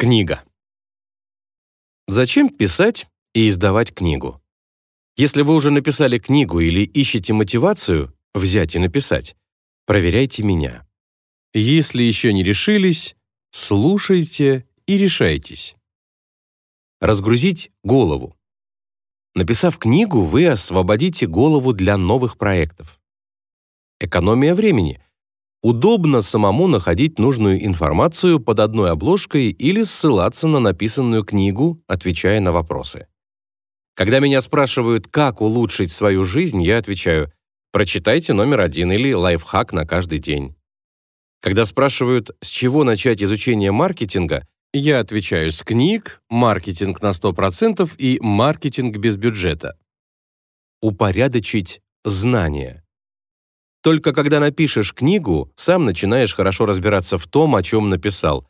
Книга. Зачем писать и издавать книгу? Если вы уже написали книгу или ищете мотивацию взять и написать, проверяйте меня. Если еще не решились, слушайте и решайтесь. Разгрузить голову. Написав книгу, вы освободите голову для новых проектов. Экономия времени. Удобно самому находить нужную информацию под одной обложкой или ссылаться на написанную книгу, отвечая на вопросы. Когда меня спрашивают, как улучшить свою жизнь, я отвечаю «прочитайте номер один» или «лайфхак на каждый день». Когда спрашивают, с чего начать изучение маркетинга, я отвечаю с книг, маркетинг на 100% и маркетинг без бюджета. Упорядочить знания. Только когда напишешь книгу, сам начинаешь хорошо разбираться в том, о чем написал.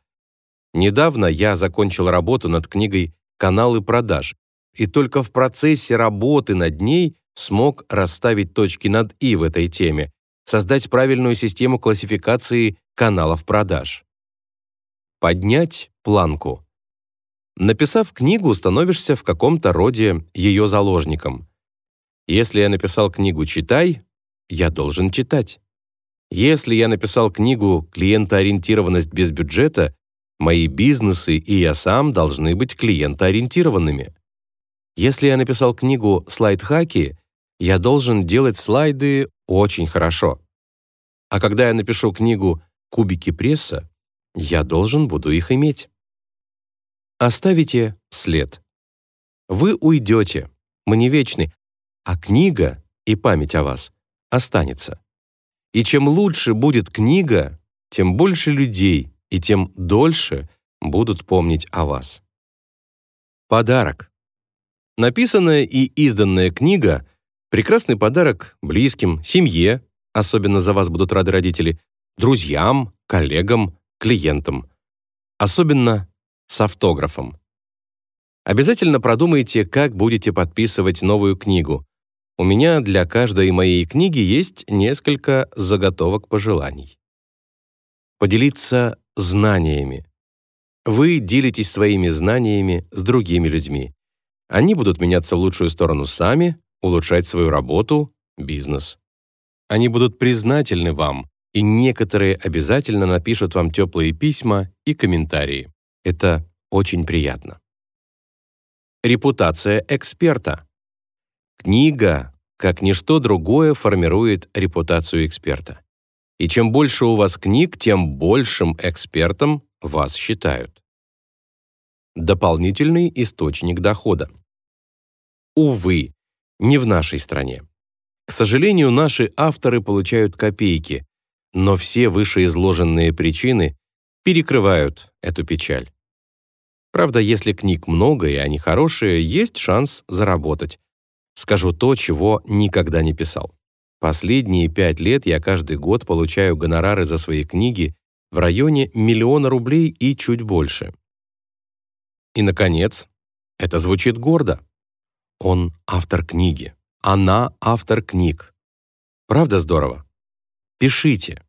Недавно я закончил работу над книгой «Каналы продаж», и только в процессе работы над ней смог расставить точки над «и» в этой теме, создать правильную систему классификации каналов продаж. Поднять планку. Написав книгу, становишься в каком-то роде ее заложником. Если я написал книгу «Читай», я должен читать. Если я написал книгу «Клиентоориентированность без бюджета», мои бизнесы и я сам должны быть клиентоориентированными. Если я написал книгу «Слайд-хаки», я должен делать слайды очень хорошо. А когда я напишу книгу «Кубики пресса», я должен буду их иметь. Оставите след. Вы уйдете, мы не вечны, а книга и память о вас останется. И чем лучше будет книга, тем больше людей и тем дольше будут помнить о вас. Подарок. Написанная и изданная книга — прекрасный подарок близким, семье, особенно за вас будут рады родители, друзьям, коллегам, клиентам. Особенно с автографом. Обязательно продумайте, как будете подписывать новую книгу. У меня для каждой моей книги есть несколько заготовок пожеланий. Поделиться знаниями. Вы делитесь своими знаниями с другими людьми. Они будут меняться в лучшую сторону сами, улучшать свою работу, бизнес. Они будут признательны вам, и некоторые обязательно напишут вам теплые письма и комментарии. Это очень приятно. Репутация эксперта. Книга, как ничто другое, формирует репутацию эксперта. И чем больше у вас книг, тем большим экспертом вас считают. Дополнительный источник дохода. Увы, не в нашей стране. К сожалению, наши авторы получают копейки, но все вышеизложенные причины перекрывают эту печаль. Правда, если книг много и они хорошие, есть шанс заработать. Скажу то, чего никогда не писал. Последние пять лет я каждый год получаю гонорары за свои книги в районе миллиона рублей и чуть больше. И, наконец, это звучит гордо. Он автор книги. Она автор книг. Правда здорово? Пишите.